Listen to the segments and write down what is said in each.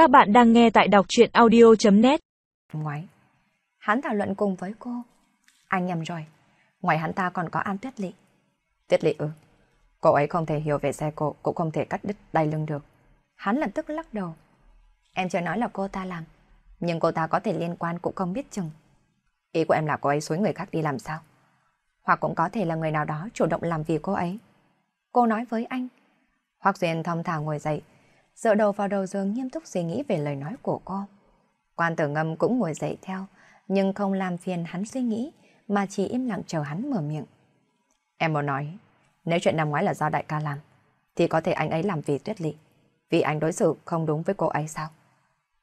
Các bạn đang nghe tại đọc chuyện audio.net Ngoái, hắn thảo luận cùng với cô. Anh nhầm rồi, ngoài hắn ta còn có An Tuyết Lị. Tuyết Lị ư, cô ấy không thể hiểu về xe cộ, cũng không thể cắt đứt đai lưng được. Hắn lập tức lắc đầu. Em chưa nói là cô ta làm, nhưng cô ta có thể liên quan cũng không biết chừng. Ý của em là cô ấy xối người khác đi làm sao? Hoặc cũng có thể là người nào đó chủ động làm vì cô ấy. Cô nói với anh. Hoặc Duyên thong thả ngồi dậy, dựa đầu vào đầu giường nghiêm túc suy nghĩ về lời nói của cô. Quan tử ngâm cũng ngồi dậy theo, nhưng không làm phiền hắn suy nghĩ, mà chỉ im lặng chờ hắn mở miệng. Em muốn nói, nếu chuyện năm ngoái là do đại ca làm, thì có thể anh ấy làm vì tuyết lị, vì anh đối xử không đúng với cô ấy sao?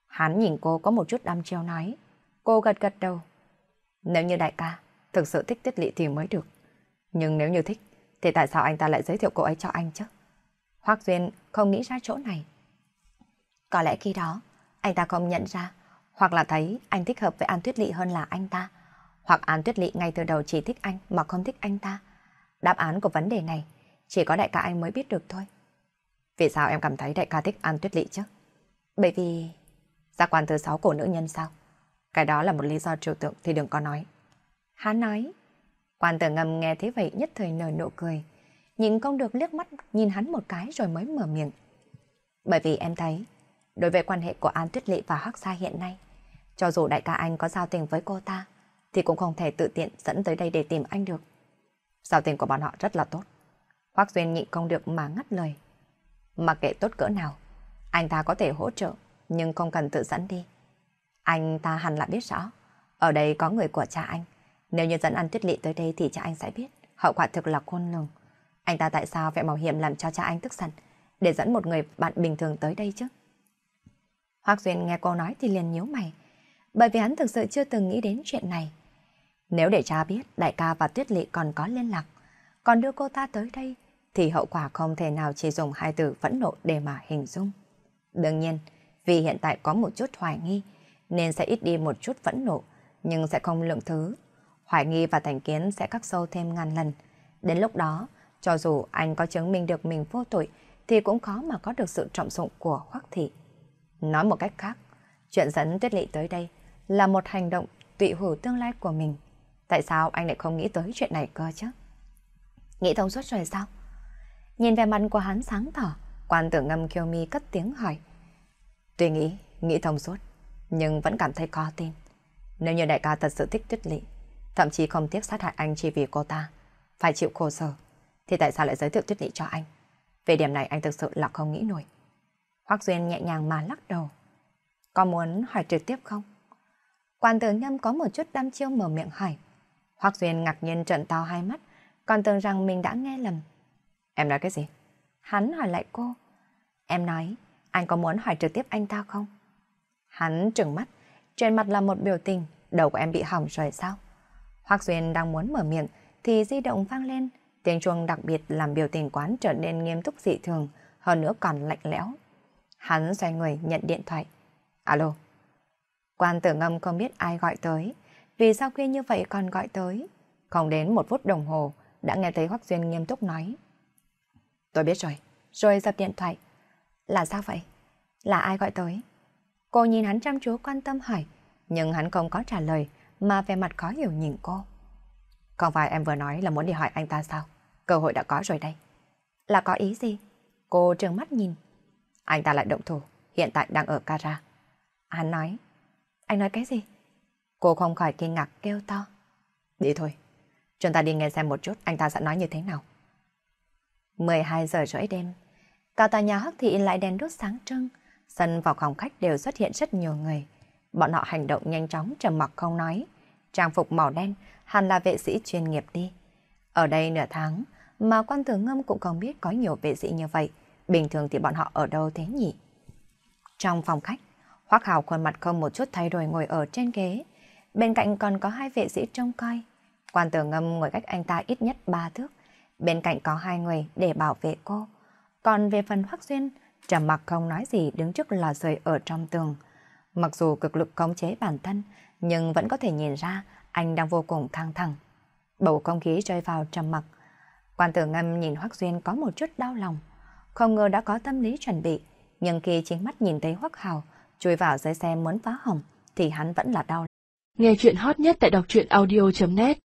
Hắn nhìn cô có một chút đăm chiêu nói, cô gật gật đầu. Nếu như đại ca thực sự thích tuyết lị thì mới được. Nhưng nếu như thích, thì tại sao anh ta lại giới thiệu cô ấy cho anh chứ? Hoác Duyên không nghĩ ra chỗ này. Có lẽ khi đó, anh ta không nhận ra, hoặc là thấy anh thích hợp với An Tuyết Lị hơn là anh ta, hoặc An Tuyết Lị ngay từ đầu chỉ thích anh mà không thích anh ta. Đáp án của vấn đề này chỉ có đại ca anh mới biết được thôi. Vì sao em cảm thấy đại ca thích An Tuyết Lị chứ? Bởi vì... Gia quan thứ sáu của nữ nhân sao? Cái đó là một lý do trừu tượng thì đừng có nói. Hắn nói. Quan tử ngầm nghe thế vậy nhất thời nở nụ cười. Nhìn không được liếc mắt nhìn hắn một cái rồi mới mở miệng. Bởi vì em thấy Đối với quan hệ của An Tuyết Lệ và Hắc Sa hiện nay, cho dù đại ca anh có giao tình với cô ta, thì cũng không thể tự tiện dẫn tới đây để tìm anh được. Giao tình của bọn họ rất là tốt. Hoác Duyên nhịn không được mà ngắt lời. Mặc kệ tốt cỡ nào, anh ta có thể hỗ trợ, nhưng không cần tự dẫn đi. Anh ta hẳn là biết rõ, ở đây có người của cha anh. Nếu như dẫn An Tuyết Lệ tới đây thì cha anh sẽ biết, hậu quả thực là khôn lường. Anh ta tại sao phải mạo hiểm làm cho cha anh tức giận, để dẫn một người bạn bình thường tới đây chứ? Hoác Duyên nghe cô nói thì liền nhíu mày, bởi vì hắn thực sự chưa từng nghĩ đến chuyện này. Nếu để cha biết đại ca và Tuyết Lệ còn có liên lạc, còn đưa cô ta tới đây, thì hậu quả không thể nào chỉ dùng hai từ phẫn nộ để mà hình dung. Đương nhiên, vì hiện tại có một chút hoài nghi, nên sẽ ít đi một chút phẫn nộ, nhưng sẽ không lượng thứ. Hoài nghi và thành kiến sẽ cắt sâu thêm ngàn lần. Đến lúc đó, cho dù anh có chứng minh được mình vô tội, thì cũng khó mà có được sự trọng dụng của Hoắc Thị. Nói một cách khác, chuyện dẫn Tuyết Lị tới đây là một hành động tụy hủ tương lai của mình. Tại sao anh lại không nghĩ tới chuyện này cơ chứ? Nghĩ thông suốt rồi sao? Nhìn về mặt của hắn sáng tỏ, quan tử ngâm kiêu mi cất tiếng hỏi. Tuy nghĩ, nghĩ thông suốt, nhưng vẫn cảm thấy có tin. Nếu như đại ca thật sự thích Tuyết Lị, thậm chí không tiếc sát hại anh chỉ vì cô ta, phải chịu khổ sở, thì tại sao lại giới thiệu Tuyết Lị cho anh? Về điểm này anh thực sự là không nghĩ nổi. Hoác Duyên nhẹ nhàng mà lắc đầu. Có muốn hỏi trực tiếp không? Quan tưởng nhâm có một chút đăm chiêu mở miệng hỏi. Hoác Duyên ngạc nhiên trợn to hai mắt, còn tưởng rằng mình đã nghe lầm. Em nói cái gì? Hắn hỏi lại cô. Em nói, anh có muốn hỏi trực tiếp anh ta không? Hắn trừng mắt, trên mặt là một biểu tình, đầu của em bị hỏng rồi sao? Hoác Duyên đang muốn mở miệng, thì di động vang lên, tiếng chuông đặc biệt làm biểu tình quán trở nên nghiêm túc dị thường, hơn nữa còn lạnh lẽo. Hắn xoay người nhận điện thoại. Alo. Quan tử ngâm không biết ai gọi tới. Vì sao khuya như vậy còn gọi tới? Không đến một phút đồng hồ, đã nghe thấy Hoắc Duyên nghiêm túc nói. Tôi biết rồi. Rồi dập điện thoại. Là sao vậy? Là ai gọi tới? Cô nhìn hắn chăm chú quan tâm hỏi, nhưng hắn không có trả lời, mà về mặt khó hiểu nhìn cô. Không phải em vừa nói là muốn đi hỏi anh ta sao? Cơ hội đã có rồi đây. Là có ý gì? Cô trừng mắt nhìn. Anh ta lại động thủ, hiện tại đang ở Cara. Hắn nói, anh nói cái gì? Cô không khỏi kinh ngạc kêu to. Đi thôi, chúng ta đi nghe xem một chút anh ta sẽ nói như thế nào. 12 giờ rưỡi đêm, cả tòa nhà Hắc Thị lại đèn đốt sáng trưng, sân vào phòng khách đều xuất hiện rất nhiều người. Bọn họ hành động nhanh chóng trầm mặc không nói. Trang phục màu đen hẳn là vệ sĩ chuyên nghiệp đi. Ở đây nửa tháng mà quan tử ngâm cũng không biết có nhiều vệ sĩ như vậy. Bình thường thì bọn họ ở đâu thế nhỉ? Trong phòng khách, Hoác Hào khuôn mặt không một chút thay đổi ngồi ở trên ghế. Bên cạnh còn có hai vệ sĩ trông coi. Quan tử ngâm ngồi cách anh ta ít nhất ba thước. Bên cạnh có hai người để bảo vệ cô. Còn về phần Hoác Duyên, trầm mặc không nói gì đứng trước lò sưởi ở trong tường. Mặc dù cực lực khống chế bản thân, nhưng vẫn có thể nhìn ra anh đang vô cùng căng thẳng. Bầu không khí rơi vào trầm mặc. Quan tử ngâm nhìn Hoác Duyên có một chút đau lòng không ngờ đã có tâm lý chuẩn bị, nhưng khi chính mắt nhìn thấy Hoắc Hào, chui vào dưới xe muốn phá hỏng thì hắn vẫn là đau. Nghe chuyện hot nhất tại đọc truyện audio.net